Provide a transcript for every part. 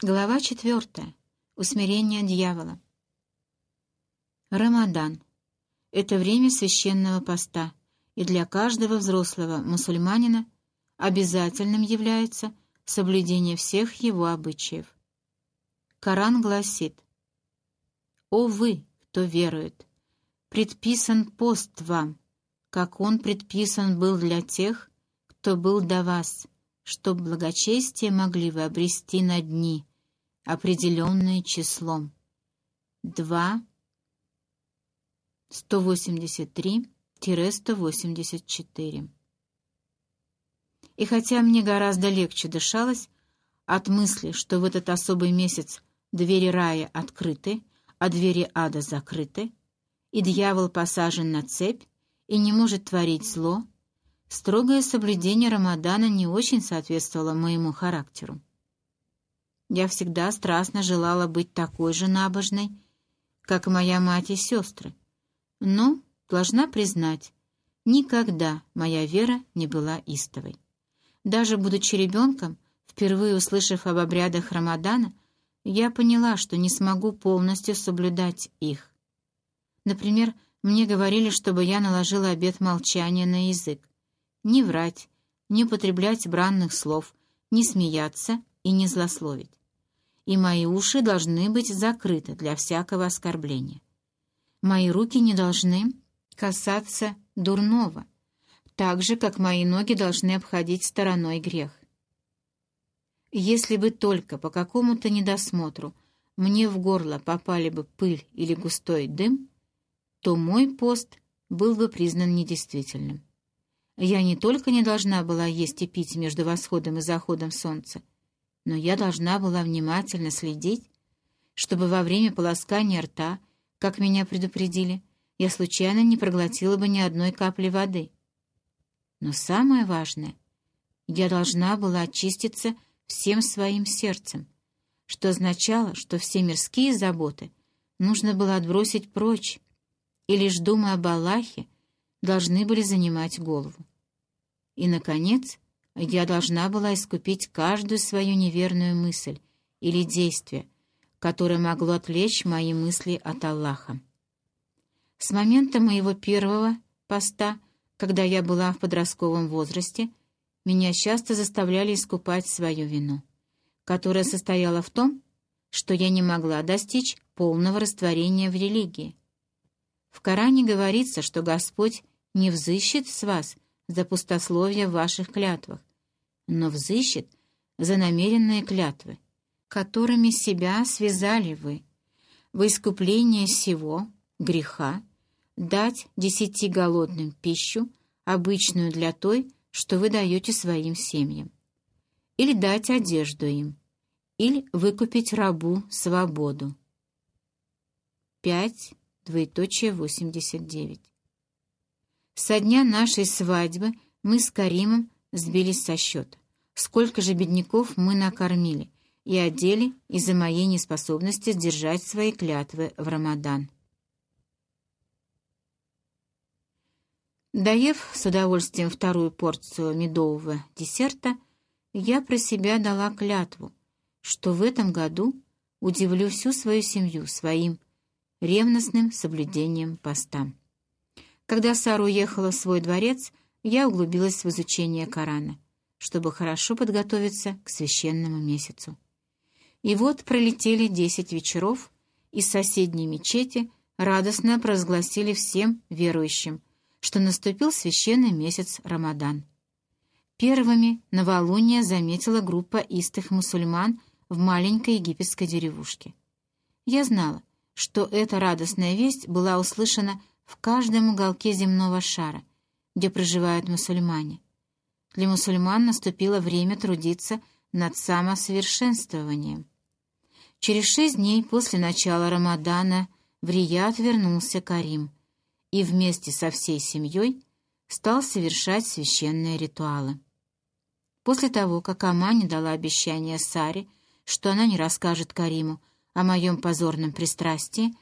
Глава четвертая. Усмирение дьявола. Рамадан. Это время священного поста, и для каждого взрослого мусульманина обязательным является соблюдение всех его обычаев. Коран гласит «О вы, кто верует, предписан пост вам, как он предписан был для тех, кто был до вас, чтоб благочестие могли вы обрести на дни, определенные числом. 2, 183-184. И хотя мне гораздо легче дышалось от мысли, что в этот особый месяц двери рая открыты, а двери ада закрыты, и дьявол посажен на цепь и не может творить зло, строгое соблюдение Рамадана не очень соответствовало моему характеру. Я всегда страстно желала быть такой же набожной, как моя мать и сестры. Но, должна признать, никогда моя вера не была истовой. Даже будучи ребенком, впервые услышав об обрядах Рамадана, я поняла, что не смогу полностью соблюдать их. Например, мне говорили, чтобы я наложила обет молчания на язык. Не врать, не употреблять бранных слов, не смеяться и не злословить и мои уши должны быть закрыты для всякого оскорбления. Мои руки не должны касаться дурного, так же, как мои ноги должны обходить стороной грех. Если бы только по какому-то недосмотру мне в горло попали бы пыль или густой дым, то мой пост был бы признан недействительным. Я не только не должна была есть и пить между восходом и заходом солнца, но я должна была внимательно следить, чтобы во время полоскания рта, как меня предупредили, я случайно не проглотила бы ни одной капли воды. Но самое важное, я должна была очиститься всем своим сердцем, что означало, что все мирские заботы нужно было отбросить прочь, и лишь думая об Аллахе, должны были занимать голову. И, наконец, я должна была искупить каждую свою неверную мысль или действие, которое могло отвлечь мои мысли от Аллаха. С момента моего первого поста, когда я была в подростковом возрасте, меня часто заставляли искупать свою вину, которая состояла в том, что я не могла достичь полного растворения в религии. В Коране говорится, что Господь не взыщет с вас за пустословие в ваших клятвах, но взыщет за намеренные клятвы, которыми себя связали вы, в искупление всего греха, дать десяти голодным пищу, обычную для той, что вы даете своим семьям, или дать одежду им, или выкупить рабу свободу. 5, двоеточие 89. Со дня нашей свадьбы мы с Каримом сбились со счета. Сколько же бедняков мы накормили и одели из-за моей неспособности сдержать свои клятвы в Рамадан. Доев с удовольствием вторую порцию медового десерта, я про себя дала клятву, что в этом году удивлю всю свою семью своим ревностным соблюдением поста. Когда Сара уехала в свой дворец, я углубилась в изучение Корана, чтобы хорошо подготовиться к священному месяцу. И вот пролетели десять вечеров, и соседние мечети радостно провозгласили всем верующим, что наступил священный месяц Рамадан. Первыми новолуние заметила группа истых мусульман в маленькой египетской деревушке. Я знала, что эта радостная весть была услышана в каждом уголке земного шара, где проживают мусульмане. Для мусульман наступило время трудиться над самосовершенствованием. Через шесть дней после начала Рамадана в Рияд вернулся Карим и вместе со всей семьей стал совершать священные ритуалы. После того, как Амани дала обещание Саре, что она не расскажет Кариму о моем позорном пристрастии,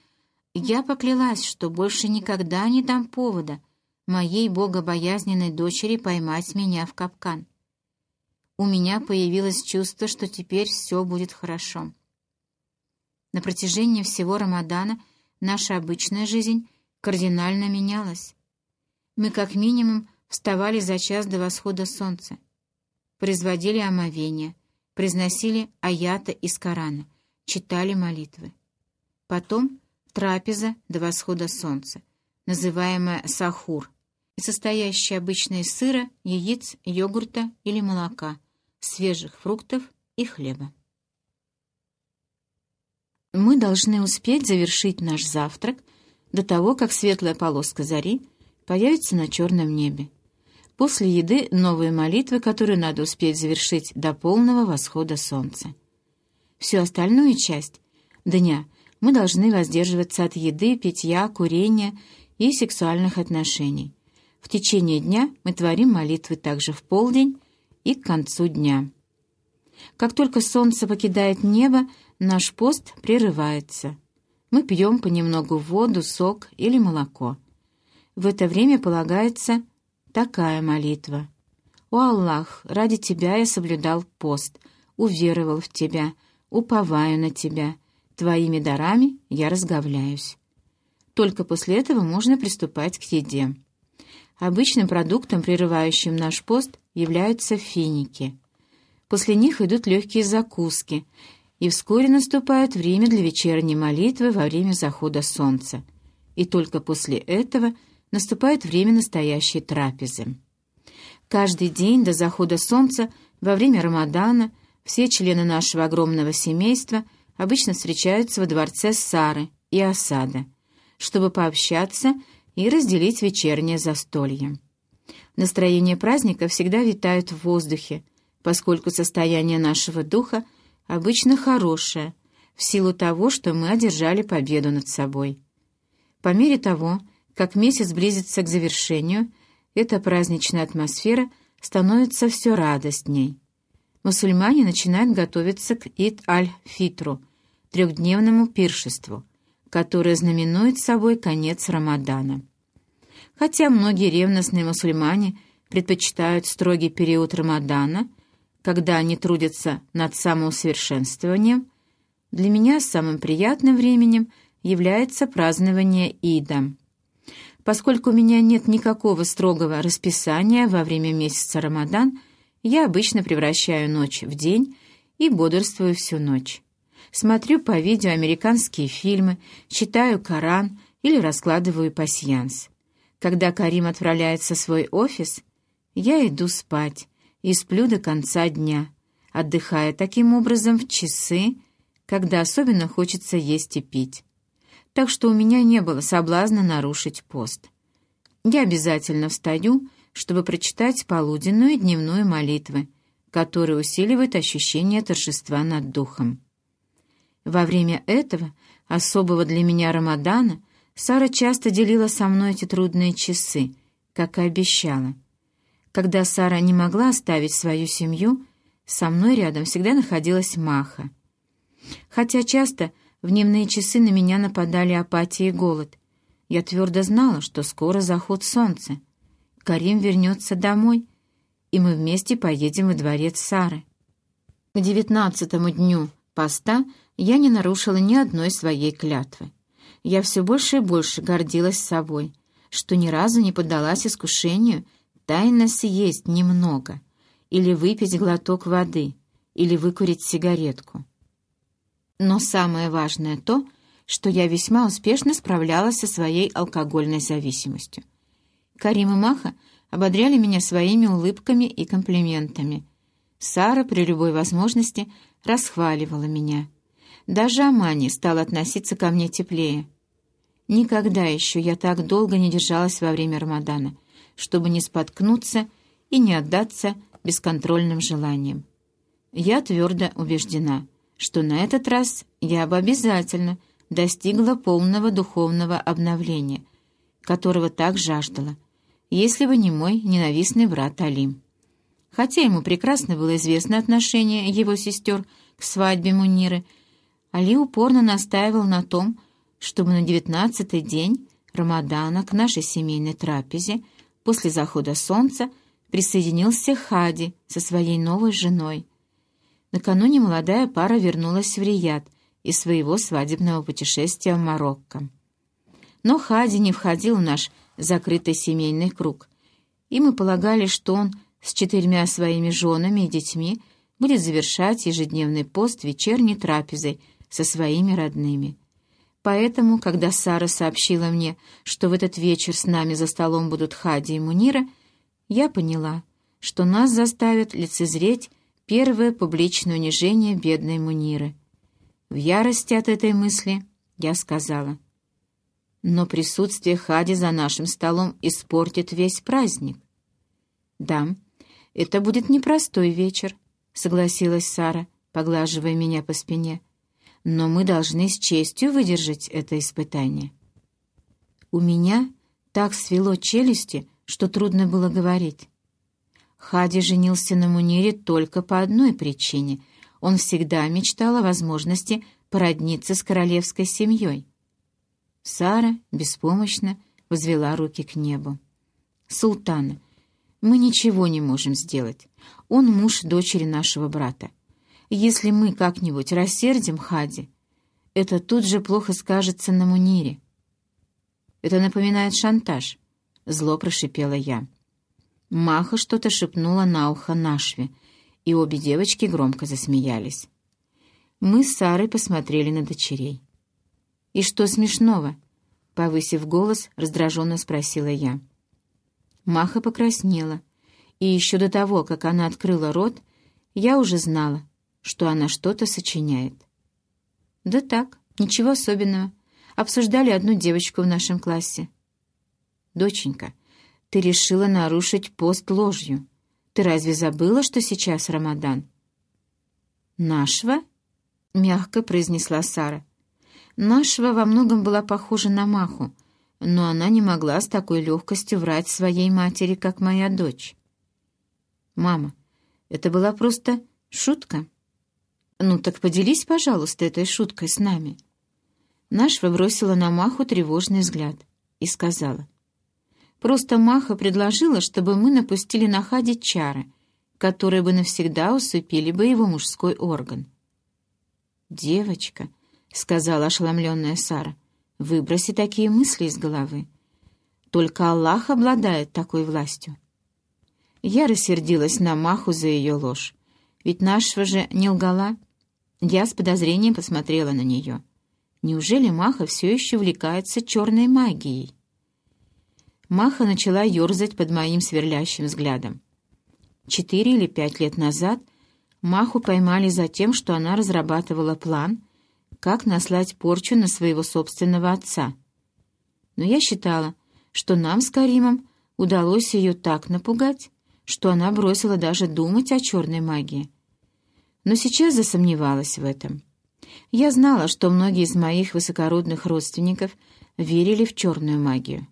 я поклялась, что больше никогда не дам повода моей богобоязненной дочери поймать меня в капкан. у меня появилось чувство, что теперь все будет хорошо. На протяжении всего Рамадана наша обычная жизнь кардинально менялась. Мы как минимум вставали за час до восхода солнца, производили омовение, произносили аята из Корана, читали молитвы. Потом трапеза до восхода солнца, называемая сахур, состоящая обычно из сыра, яиц, йогурта или молока, свежих фруктов и хлеба. Мы должны успеть завершить наш завтрак до того, как светлая полоска зари появится на черном небе. После еды новые молитвы, которые надо успеть завершить до полного восхода солнца. Всю остальную часть дня мы должны воздерживаться от еды, питья, курения и сексуальных отношений. В течение дня мы творим молитвы также в полдень и к концу дня. Как только солнце покидает небо, наш пост прерывается. Мы пьем понемногу воду, сок или молоко. В это время полагается такая молитва. «О Аллах, ради Тебя я соблюдал пост, уверовал в Тебя, уповаю на Тебя, Твоими дарами я разговляюсь». Только после этого можно приступать к еде. Обычным продуктом, прерывающим наш пост, являются финики. После них идут легкие закуски, и вскоре наступает время для вечерней молитвы во время захода солнца. И только после этого наступает время настоящей трапезы. Каждый день до захода солнца во время Рамадана все члены нашего огромного семейства обычно встречаются во дворце Сары и Осада, чтобы пообщаться и разделить вечернее застолье. Настроение праздника всегда витает в воздухе, поскольку состояние нашего духа обычно хорошее, в силу того, что мы одержали победу над собой. По мере того, как месяц близится к завершению, эта праздничная атмосфера становится все радостней. Мусульмане начинают готовиться к Ид-аль-Фитру, трехдневному пиршеству – которое знаменует собой конец Рамадана. Хотя многие ревностные мусульмане предпочитают строгий период Рамадана, когда они трудятся над самоусовершенствованием, для меня самым приятным временем является празднование Ида. Поскольку у меня нет никакого строгого расписания во время месяца Рамадан, я обычно превращаю ночь в день и бодрствую всю ночь смотрю по видео американские фильмы, читаю Коран или раскладываю пасьянс. Когда Карим отправляется в свой офис, я иду спать и сплю до конца дня, отдыхая таким образом в часы, когда особенно хочется есть и пить. Так что у меня не было соблазна нарушить пост. Я обязательно встаю, чтобы прочитать полуденную и дневную молитвы, которые усиливают ощущение торжества над духом. Во время этого, особого для меня Рамадана, Сара часто делила со мной эти трудные часы, как и обещала. Когда Сара не могла оставить свою семью, со мной рядом всегда находилась Маха. Хотя часто в дневные часы на меня нападали апатия и голод, я твердо знала, что скоро заход солнца. Карим вернется домой, и мы вместе поедем во дворец Сары. К девятнадцатому дню поста я не нарушила ни одной своей клятвы. Я все больше и больше гордилась собой, что ни разу не поддалась искушению тайно съесть немного, или выпить глоток воды, или выкурить сигаретку. Но самое важное то, что я весьма успешно справлялась со своей алкогольной зависимостью. Карим и Маха ободряли меня своими улыбками и комплиментами. Сара при любой возможности расхваливала меня — даже Амани стал относиться ко мне теплее. Никогда еще я так долго не держалась во время Рамадана, чтобы не споткнуться и не отдаться бесконтрольным желаниям. Я твердо убеждена, что на этот раз я бы обязательно достигла полного духовного обновления, которого так жаждала, если бы не мой ненавистный брат Алим. Хотя ему прекрасно было известно отношение его сестер к свадьбе Муниры, Али упорно настаивал на том, чтобы на девятнадцатый день Рамадана к нашей семейной трапезе после захода солнца присоединился Хади со своей новой женой. Накануне молодая пара вернулась в Рияд из своего свадебного путешествия в Марокко. Но Хади не входил в наш закрытый семейный круг, и мы полагали, что он с четырьмя своими женами и детьми будет завершать ежедневный пост вечерней трапезой со своими родными. Поэтому, когда Сара сообщила мне, что в этот вечер с нами за столом будут Хади и Мунира, я поняла, что нас заставят лицезреть первое публичное унижение бедной Муниры. В ярости от этой мысли я сказала, «Но присутствие Хади за нашим столом испортит весь праздник». «Да, это будет непростой вечер», — согласилась Сара, поглаживая меня по спине но мы должны с честью выдержать это испытание. У меня так свело челюсти, что трудно было говорить. Хади женился на Мунире только по одной причине. Он всегда мечтал о возможности породниться с королевской семьей. Сара беспомощно возвела руки к небу. «Султана, мы ничего не можем сделать. Он муж дочери нашего брата. Если мы как-нибудь рассердим Хади, это тут же плохо скажется на Мунире. Это напоминает шантаж, — зло прошипела я. Маха что-то шепнула на ухо Нашве, и обе девочки громко засмеялись. Мы с Сарой посмотрели на дочерей. «И что смешного?» — повысив голос, раздраженно спросила я. Маха покраснела, и еще до того, как она открыла рот, я уже знала, что она что-то сочиняет. «Да так, ничего особенного. Обсуждали одну девочку в нашем классе». «Доченька, ты решила нарушить пост ложью. Ты разве забыла, что сейчас Рамадан?» «Нашва?» — мягко произнесла Сара. Нашва во многом была похожа на Маху, но она не могла с такой легкостью врать своей матери, как моя дочь. «Мама, это была просто шутка». «Ну так поделись, пожалуйста, этой шуткой с нами». Нашва бросила на Маху тревожный взгляд и сказала. «Просто Маха предложила, чтобы мы напустили на Хади чары, которые бы навсегда усыпили бы его мужской орган». «Девочка», — сказала ошеломленная Сара, — «выброси такие мысли из головы. Только Аллах обладает такой властью». Я рассердилась на Маху за ее ложь, ведь Нашва же не лгала. Я с подозрением посмотрела на нее. Неужели Маха все еще увлекается черной магией? Маха начала ерзать под моим сверлящим взглядом. Четыре или пять лет назад Маху поймали за тем, что она разрабатывала план, как наслать порчу на своего собственного отца. Но я считала, что нам с Каримом удалось ее так напугать, что она бросила даже думать о черной магии но сейчас засомневалась в этом. Я знала, что многие из моих высокородных родственников верили в черную магию.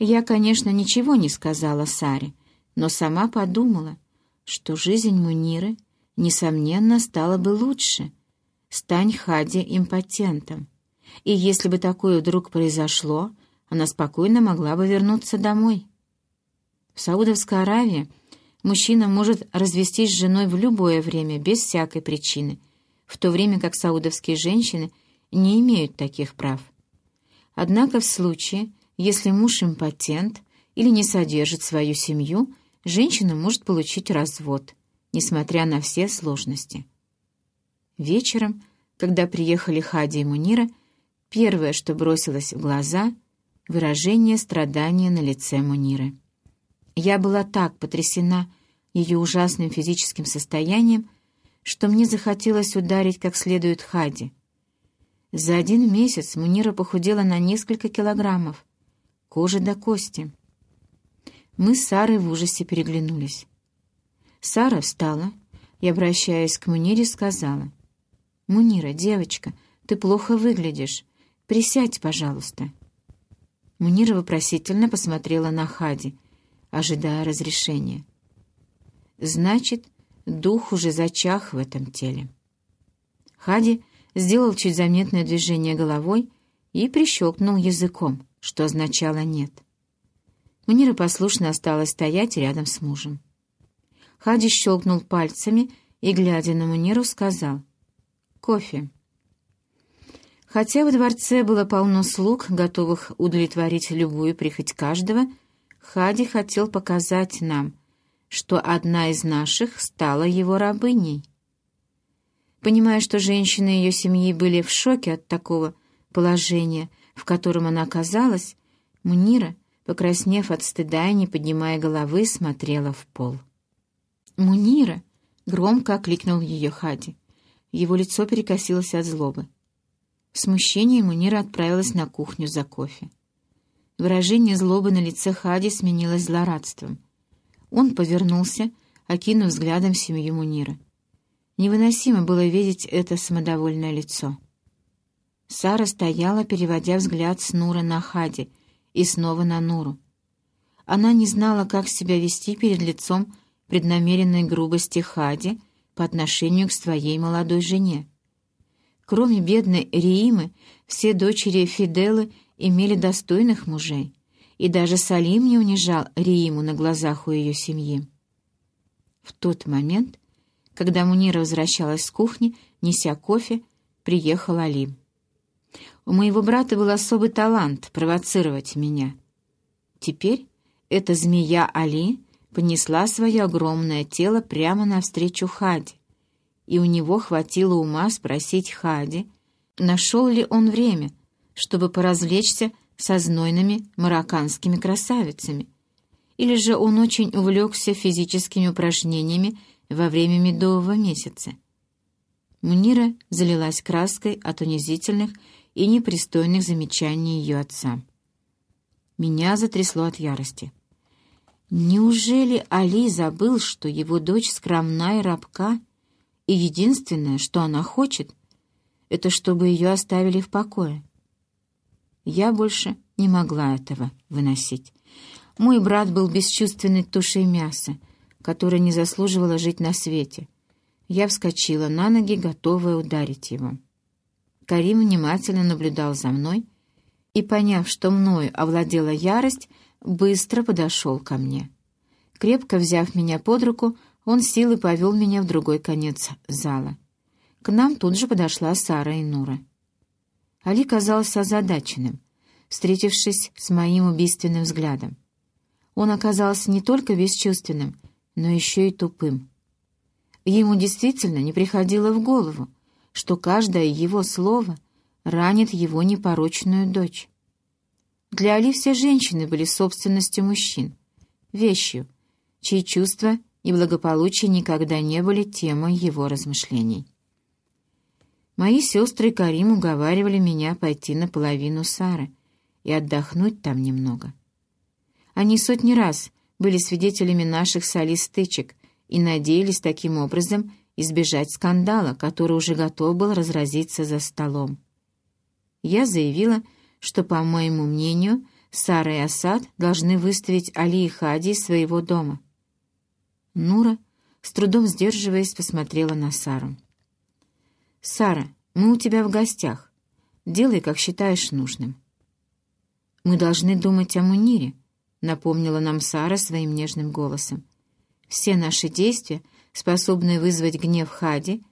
Я, конечно, ничего не сказала Саре, но сама подумала, что жизнь Муниры, несомненно, стала бы лучше. Стань Хади импотентом. И если бы такое вдруг произошло, она спокойно могла бы вернуться домой. В Саудовской Аравии Мужчина может развестись с женой в любое время, без всякой причины, в то время как саудовские женщины не имеют таких прав. Однако в случае, если муж импотент или не содержит свою семью, женщина может получить развод, несмотря на все сложности. Вечером, когда приехали Хади и Мунира, первое, что бросилось в глаза — выражение страдания на лице Муниры. Я была так потрясена ее ужасным физическим состоянием, что мне захотелось ударить как следует Хади. За один месяц Мунира похудела на несколько килограммов, кожи до кости. Мы с Сарой в ужасе переглянулись. Сара встала и, обращаясь к Мунире, сказала, «Мунира, девочка, ты плохо выглядишь. Присядь, пожалуйста». Мунира вопросительно посмотрела на Хади — ожидая разрешения. Значит, дух уже зачах в этом теле. Хади сделал чуть заметное движение головой и прищелкнул языком, что означало «нет». Мунира послушно осталась стоять рядом с мужем. Хади щелкнул пальцами и, глядя на Муниру, сказал «Кофе». Хотя во дворце было полно слуг, готовых удовлетворить любую прихоть каждого, Хади хотел показать нам, что одна из наших стала его рабыней. Понимая, что женщины ее семьи были в шоке от такого положения, в котором она оказалась, Мунира, покраснев от стыда и не поднимая головы, смотрела в пол. «Мунира!» — громко окликнул ее Хади. Его лицо перекосилось от злобы. В смущении Мунира отправилась на кухню за кофе. Выражение злобы на лице Хади сменилось злорадством. Он повернулся, окинув взглядом семью Мунира. Невыносимо было видеть это самодовольное лицо. Сара стояла, переводя взгляд с Нура на Хади и снова на Нуру. Она не знала, как себя вести перед лицом преднамеренной грубости Хади по отношению к своей молодой жене. Кроме бедной Риимы, все дочери Фиделы имели достойных мужей, и даже Салим не унижал Рииму на глазах у ее семьи. В тот момент когда Мунира возвращалась с кухни, неся кофе, приехал Али. У моего брата был особый талант провоцировать меня. Теперь эта змея Али понесла свое огромное тело прямо навстречу Хади, и у него хватило ума спросить Хади, нашел ли он время, чтобы поразвлечься со знойными марокканскими красавицами, или же он очень увлекся физическими упражнениями во время медового месяца. Мунира залилась краской от унизительных и непристойных замечаний ее отца. Меня затрясло от ярости. Неужели Али забыл, что его дочь скромна и рабка, и единственное, что она хочет, это чтобы ее оставили в покое? Я больше не могла этого выносить. Мой брат был бесчувственной тушей мяса, которая не заслуживала жить на свете. Я вскочила на ноги, готовая ударить его. Карим внимательно наблюдал за мной и, поняв, что мною овладела ярость, быстро подошел ко мне. Крепко взяв меня под руку, он силой повел меня в другой конец зала. К нам тут же подошла Сара и Нура. Али казался озадаченным, встретившись с моим убийственным взглядом. Он оказался не только бесчувственным, но еще и тупым. Ему действительно не приходило в голову, что каждое его слово ранит его непорочную дочь. Для Али все женщины были собственностью мужчин, вещью, чьи чувства и благополучие никогда не были темой его размышлений. Мои сестры Карим уговаривали меня пойти на половину Сары и отдохнуть там немного. Они сотни раз были свидетелями наших с Али стычек и надеялись таким образом избежать скандала, который уже готов был разразиться за столом. Я заявила, что, по моему мнению, Сара и Асад должны выставить Али и Хади из своего дома. Нура, с трудом сдерживаясь, посмотрела на Сару. «Сара, мы у тебя в гостях. Делай, как считаешь нужным». «Мы должны думать о Мунире», — напомнила нам Сара своим нежным голосом. «Все наши действия, способные вызвать гнев Хади,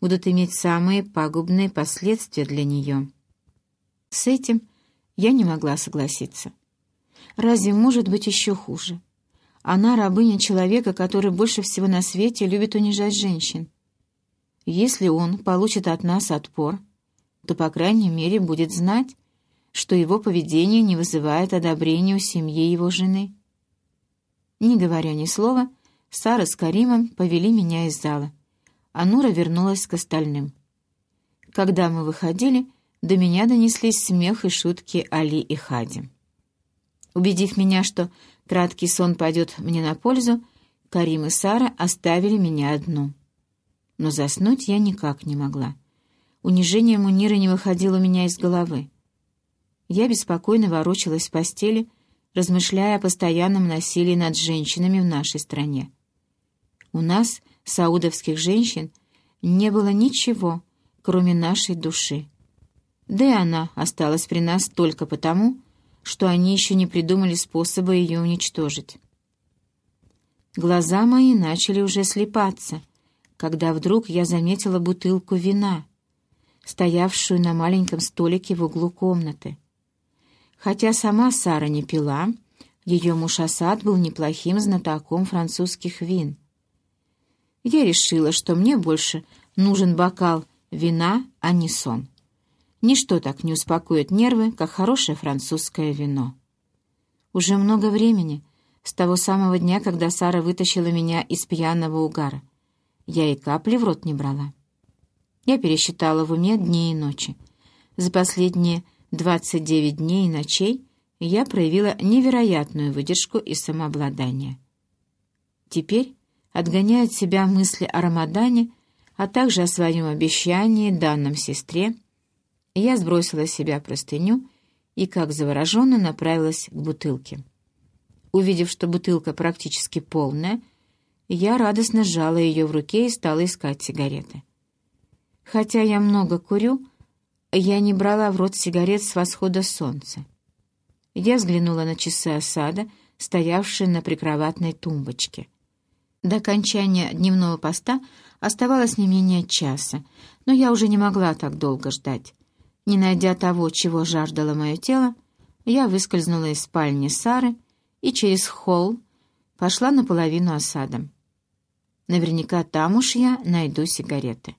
будут иметь самые пагубные последствия для нее». С этим я не могла согласиться. Разве может быть еще хуже? Она рабыня человека, который больше всего на свете любит унижать женщин. Если он получит от нас отпор, то, по крайней мере, будет знать, что его поведение не вызывает одобрения у семьи его жены. Не говоря ни слова, Сара с Каримом повели меня из зала, а Нура вернулась к остальным. Когда мы выходили, до меня донеслись смех и шутки Али и Хади. Убедив меня, что краткий сон пойдет мне на пользу, Карим и Сара оставили меня одну. Но заснуть я никак не могла. Унижение Мунира не выходило у меня из головы. Я беспокойно ворочалась в постели, размышляя о постоянном насилии над женщинами в нашей стране. У нас, саудовских женщин, не было ничего, кроме нашей души. Да и она осталась при нас только потому, что они еще не придумали способа ее уничтожить. Глаза мои начали уже слепаться, когда вдруг я заметила бутылку вина, стоявшую на маленьком столике в углу комнаты. Хотя сама Сара не пила, ее муж Асад был неплохим знатоком французских вин. Я решила, что мне больше нужен бокал вина, а не сон. Ничто так не успокоит нервы, как хорошее французское вино. Уже много времени, с того самого дня, когда Сара вытащила меня из пьяного угара, я и капли в рот не брала. Я пересчитала в уме дни и ночи. За последние 29 дней и ночей я проявила невероятную выдержку и самообладание. Теперь, отгоняя от себя мысли о Рамадане, а также о своем обещании данном сестре, я сбросила с себя простыню и, как завороженно, направилась к бутылке. Увидев, что бутылка практически полная, я радостно сжала ее в руке и стала искать сигареты. Хотя я много курю, я не брала в рот сигарет с восхода солнца. Я взглянула на часы осада, стоявшие на прикроватной тумбочке. До окончания дневного поста оставалось не менее часа, но я уже не могла так долго ждать. Не найдя того, чего жаждало мое тело, я выскользнула из спальни Сары и через холл пошла наполовину осадом. Наверняка там уж я найду сигареты.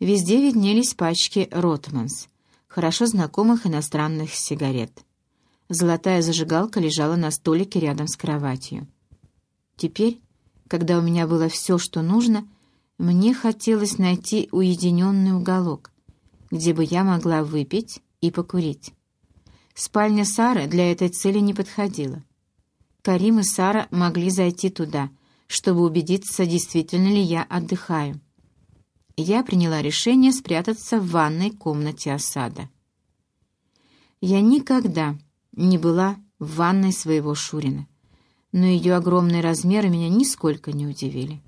Везде виднелись пачки «Ротманс», хорошо знакомых иностранных сигарет. Золотая зажигалка лежала на столике рядом с кроватью. Теперь, когда у меня было все, что нужно, мне хотелось найти уединенный уголок, где бы я могла выпить и покурить. Спальня Сары для этой цели не подходила. Карим и Сара могли зайти туда, чтобы убедиться, действительно ли я отдыхаю. Я приняла решение спрятаться в ванной комнате осада. Я никогда не была в ванной своего Шурина, но ее огромные размеры меня нисколько не удивили.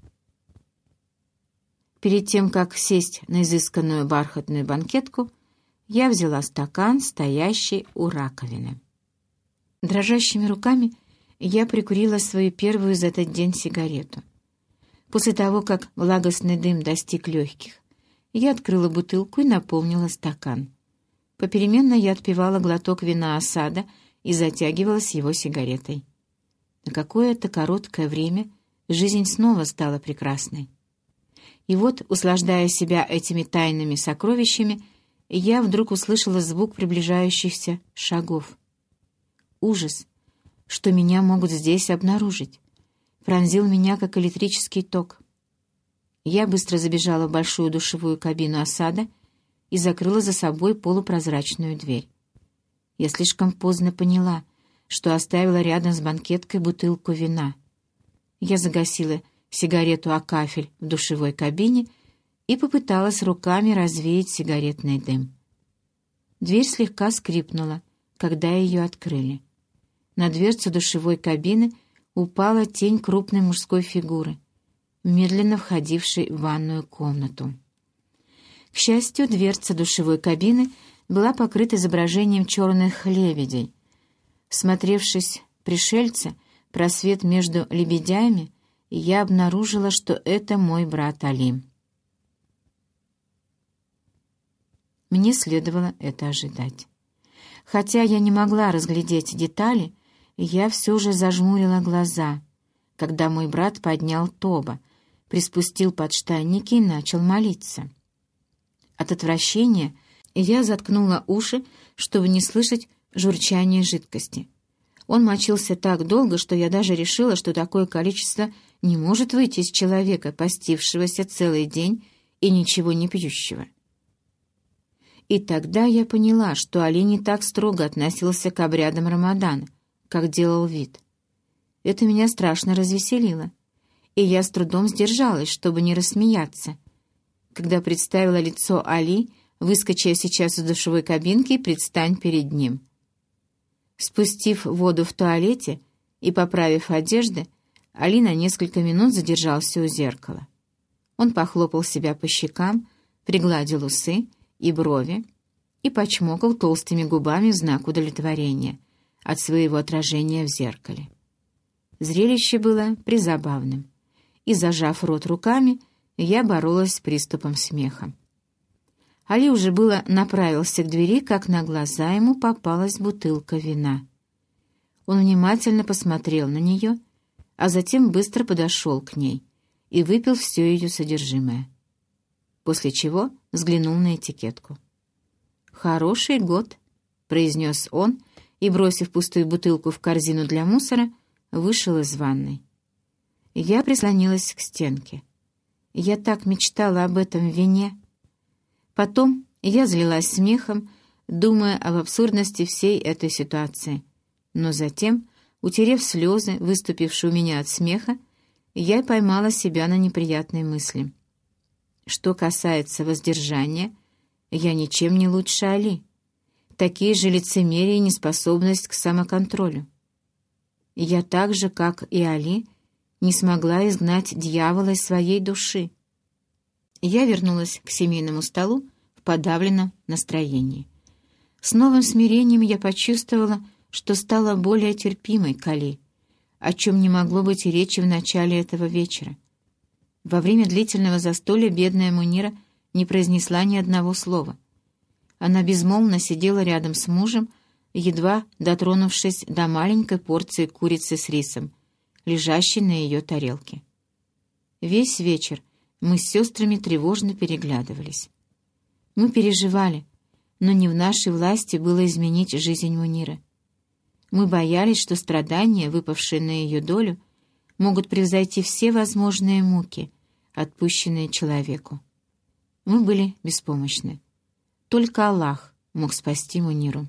Перед тем, как сесть на изысканную бархатную банкетку, я взяла стакан, стоящий у раковины. Дрожащими руками я прикурила свою первую за этот день сигарету. После того, как благостный дым достиг легких, я открыла бутылку и наполнила стакан. Попеременно я отпивала глоток вина осада и затягивалась его сигаретой. На какое-то короткое время жизнь снова стала прекрасной. И вот, услаждая себя этими тайными сокровищами, я вдруг услышала звук приближающихся шагов. Ужас, что меня могут здесь обнаружить, пронзил меня, как электрический ток. Я быстро забежала в большую душевую кабину осада и закрыла за собой полупрозрачную дверь. Я слишком поздно поняла, что оставила рядом с банкеткой бутылку вина. Я загасила сигарету о кафель в душевой кабине и попыталась руками развеять сигаретный дым. Дверь слегка скрипнула, когда ее открыли. На дверцу душевой кабины упала тень крупной мужской фигуры, медленно входившей в ванную комнату. К счастью, дверца душевой кабины была покрыта изображением черных лебедей. Смотревшись пришельца, просвет между лебедями, я обнаружила, что это мой брат Али. Мне следовало это ожидать. Хотя я не могла разглядеть детали, я все же зажмурила глаза, когда мой брат поднял Тоба, приспустил подштанники и начал молиться. От отвращения я заткнула уши, чтобы не слышать журчания жидкости. Он мочился так долго, что я даже решила, что такое количество не может выйти из человека, постившегося целый день и ничего не пьющего. И тогда я поняла, что Али не так строго относился к обрядам Рамадана, как делал вид. Это меня страшно развеселило, и я с трудом сдержалась, чтобы не рассмеяться, когда представила лицо Али, выскочая сейчас из душевой кабинки, предстань перед ним. Спустив воду в туалете и поправив одежды, Али на несколько минут задержался у зеркала. Он похлопал себя по щекам, пригладил усы и брови и почмокал толстыми губами в знак удовлетворения от своего отражения в зеркале. Зрелище было призабавным, и, зажав рот руками, я боролась с приступом смеха. Али уже было направился к двери, как на глаза ему попалась бутылка вина. Он внимательно посмотрел на нее, а затем быстро подошел к ней и выпил все ее содержимое. После чего взглянул на этикетку. «Хороший год», — произнес он, и, бросив пустую бутылку в корзину для мусора, вышел из ванной. Я прислонилась к стенке. Я так мечтала об этом вине. Потом я залилась смехом, думая об абсурдности всей этой ситуации. Но затем, утерев слезы, выступившие у меня от смеха, я поймала себя на неприятной мысли. Что касается воздержания, я ничем не лучше Али. Такие же лицемерие и неспособность к самоконтролю. Я так же, как и Али, не смогла изгнать дьявола из своей души. Я вернулась к семейному столу в подавленном настроении. С новым смирением я почувствовала, что стала более терпимой к Али, о чем не могло быть и речи в начале этого вечера. Во время длительного застолья бедная Мунира не произнесла ни одного слова. Она безмолвно сидела рядом с мужем, едва дотронувшись до маленькой порции курицы с рисом, лежащей на ее тарелке. Весь вечер мы с сестрами тревожно переглядывались. Мы переживали, но не в нашей власти было изменить жизнь Мунира. Мы боялись, что страдания, выпавшие на ее долю, могут превзойти все возможные муки, отпущенные человеку. Мы были беспомощны. Только Аллах мог спасти Муниру.